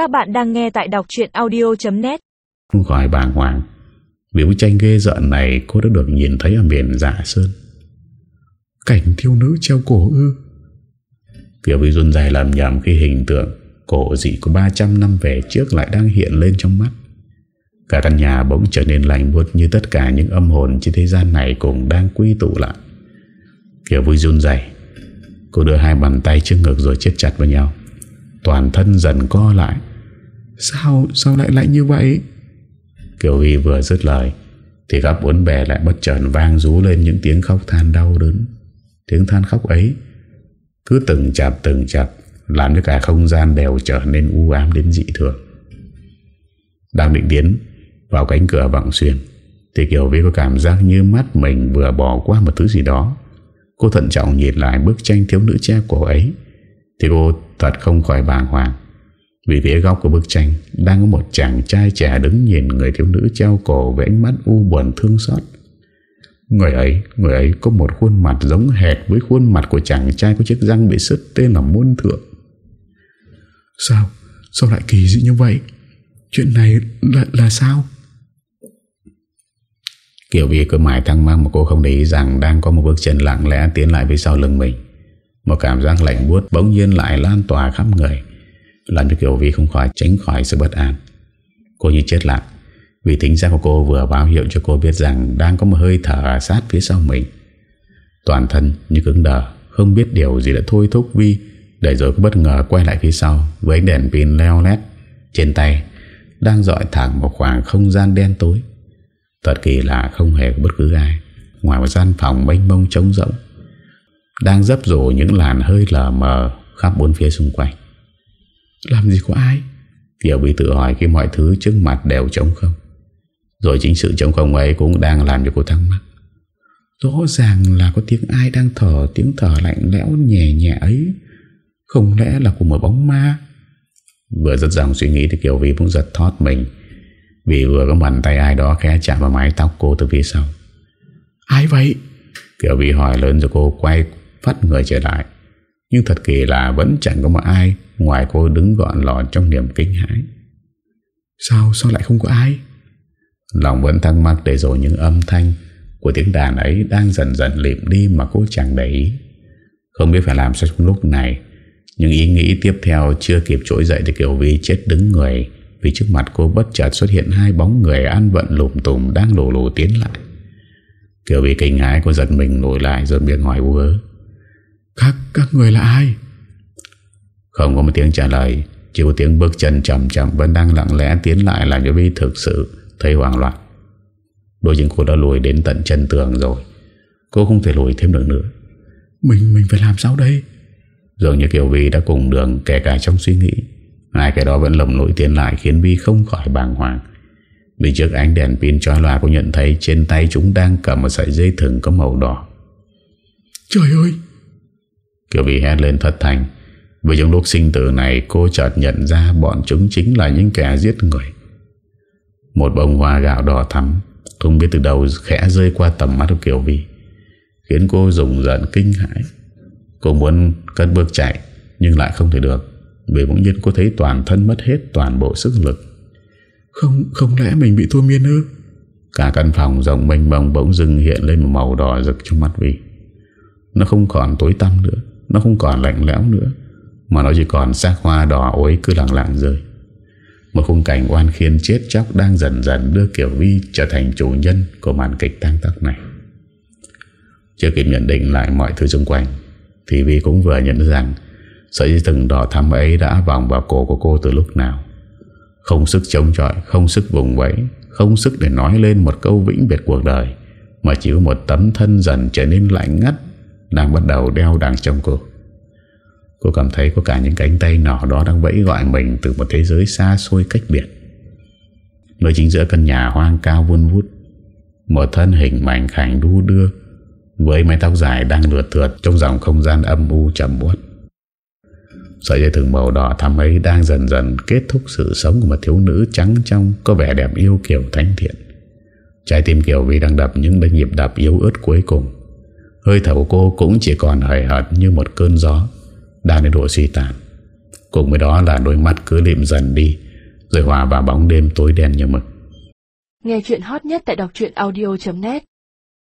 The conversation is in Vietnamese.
Các bạn đang nghe tại đọc chuyện audio.net Không khỏi bàng hoàng Vì bức tranh ghê giận này cô đã được nhìn thấy ở miền dạ sơn Cảnh thiếu nữ treo cổ ư Kiều Vi run dài làm nhầm khi hình tượng Cổ dị của 300 năm về trước lại đang hiện lên trong mắt Cả căn nhà bỗng trở nên lạnh buốt như tất cả những âm hồn trên thế gian này cũng đang quy tụ lại. Kiều vui run dày. Cô đưa hai bàn tay trước ngực rồi chết chặt vào nhau. Toàn thân dần co lại. Sao, sao lại lạnh như vậy? Kiều Vi vừa dứt lời thì gặp bốn bè lại bất chợt vang rú lên những tiếng khóc than đau đớn. Tiếng than khóc ấy cứ từng chạp từng chạp làm cho cả không gian đều trở nên u ám đến dị thường. Đang định tiến vào cánh cửa vọng xuyên Thì Kiều Vi có cảm giác như mắt mình vừa bỏ qua một thứ gì đó Cô thận trọng nhìn lại bức tranh thiếu nữ che cổ ấy Thì cô thật không khỏi bàng hoàng vì phía góc của bức tranh Đang có một chàng trai trẻ đứng nhìn người thiếu nữ treo cổ với ánh mắt u buồn thương xót Người ấy, người ấy có một khuôn mặt giống hệt với khuôn mặt của chàng trai có chiếc răng bị sứt tên là Môn Thượng. Sao? Sao lại kỳ dị như vậy? Chuyện này là, là sao? Kiểu vì cơ mải thăng mang mà cô không để ý rằng đang có một bước chân lặng lẽ tiến lại phía sau lưng mình. Một cảm giác lạnh buốt bỗng nhiên lại lan tỏa khắp người, làm cho Kiều Vi không khỏi tránh khỏi sự bất an. Cô như chết lặng, vì tính giác của cô vừa báo hiệu cho cô biết rằng đang có một hơi thở sát phía sau mình. Toàn thân như cứng đờ, không biết điều gì đã thôi thúc Vi, để rồi bất ngờ quay lại phía sau với ánh đèn pin leo lét trên tay, đang dọi thẳng một khoảng không gian đen tối. Thật kỳ lạ không hề có bất cứ ai Ngoài một gian phòng mênh mông trống rỗng Đang dấp rổ những làn hơi lờ mờ Khắp bốn phía xung quanh làm gì có ai? Kiều bị tự hỏi khi mọi thứ trước mặt đều trống không. Rồi chính sự trống không ấy Cũng đang làm cho cô thắc mắc. Rõ ràng là có tiếng ai đang thở Tiếng thở lạnh lẽo nhẹ nhẹ ấy. Không lẽ là của một bóng ma? Vừa rất dòng suy nghĩ Thì Kiều Vi cũng giật thoát mình. Vì vừa có bàn tay ai đó khẽ chạm vào mái tóc cô từ phía sau. Ai vậy? Kiều Vi hỏi lớn rồi cô quay phát người trở lại nhưng thật kỳ là vẫn chẳng có một ai Ngoài cô đứng gọn lọt trong niềm kinh hãi Sao, sao lại không có ai? Lòng vẫn thắc mắc để rồi những âm thanh Của tiếng đàn ấy đang dần dần lịm đi mà cô chẳng để ý Không biết phải làm sao trong lúc này Nhưng ý nghĩ tiếp theo chưa kịp trỗi dậy Thì Kiều Vi chết đứng người vì trước mặt cô bất chợt xuất hiện hai bóng người ăn vận lùm tùm đang lù lù tiến lại. Kiều vi kinh hãi cô giật mình nổi lại rồi miệng hỏi vô. Các, các người là ai? Không có một tiếng trả lời, chỉ một tiếng bước chân chậm chậm vẫn đang lặng lẽ tiến lại làm cho Vi thực sự thấy hoảng loạn. Đôi chân cô đã lùi đến tận chân tường rồi. Cô không thể lùi thêm được nữa. Mình mình phải làm sao đây? Dường như Kiều Vi đã cùng đường kể cả trong suy nghĩ. Hai cái đó vẫn lầm nổi tiến lại Khiến Vi không khỏi bàng hoàng Vì trước ánh đèn pin trói loa cô nhận thấy Trên tay chúng đang cầm một sợi dây thừng có màu đỏ Trời ơi Kiều Vi hét lên thất thành Vì trong lúc sinh tử này Cô chợt nhận ra bọn chúng chính là những kẻ giết người. Một bông hoa gạo đỏ thắm Không biết từ đầu khẽ rơi qua tầm mắt của Kiều Vi Khiến cô rùng giận kinh hãi. Cô muốn cất bước chạy Nhưng lại không thể được vì bỗng nhiên cô thấy toàn thân mất hết toàn bộ sức lực. Không không lẽ mình bị thôi miên ư? Cả căn phòng rộng mênh mông bỗng dưng hiện lên một màu đỏ rực trong mắt Vi Nó không còn tối tăm nữa nó không còn lạnh lẽo nữa, Mà nó chỉ còn xác hoa đỏ ối cứ lặng lặng rơi. Một khung cảnh oan khiên chết chóc Đang dần dần đưa Kiều Vi trở thành chủ nhân Của màn kịch tăng tắc này. Chưa kịp nhận định lại mọi thứ xung quanh, Thì Vi cũng vừa nhận rằng Sợi dây thừng đỏ thắm ấy đã vòng vào cổ của cô từ lúc nào. Không sức chống chọi, Không sức vùng vẫy, Không sức để nói lên một câu vĩnh biệt cuộc đời, Mà chỉ có một tấm thân dần trở nên lạnh ngắt đang bắt đầu đeo đằng trong cô Cô cảm thấy có cả những cánh tay nhỏ đó đang vẫy gọi mình Từ một thế giới xa xôi cách biệt Nơi chính giữa căn nhà hoang cao vun vút, Một thân hình mảnh khảnh đu đưa, Với mái tóc dài đang lượt thượt Trong dòng không gian âm u chậm buốt Sợi dây thừng màu đỏ thắm ấy đang dần dần kết thúc sự sống của một thiếu nữ trắng trong, có vẻ đẹp yêu kiểu thánh thiện. Trái tim Kiều Vi đang đập những nhịp đập yếu ớt cuối cùng. Hơi thở của cô cũng chỉ còn hời hợt như một cơn gió, đang đến độ suy tàn. Cùng với đó là đôi mắt cứ liệm dần đi, Rồi hòa vào bóng đêm tối đen như mực Nghe chuyện hot nhất tại đọc audio.net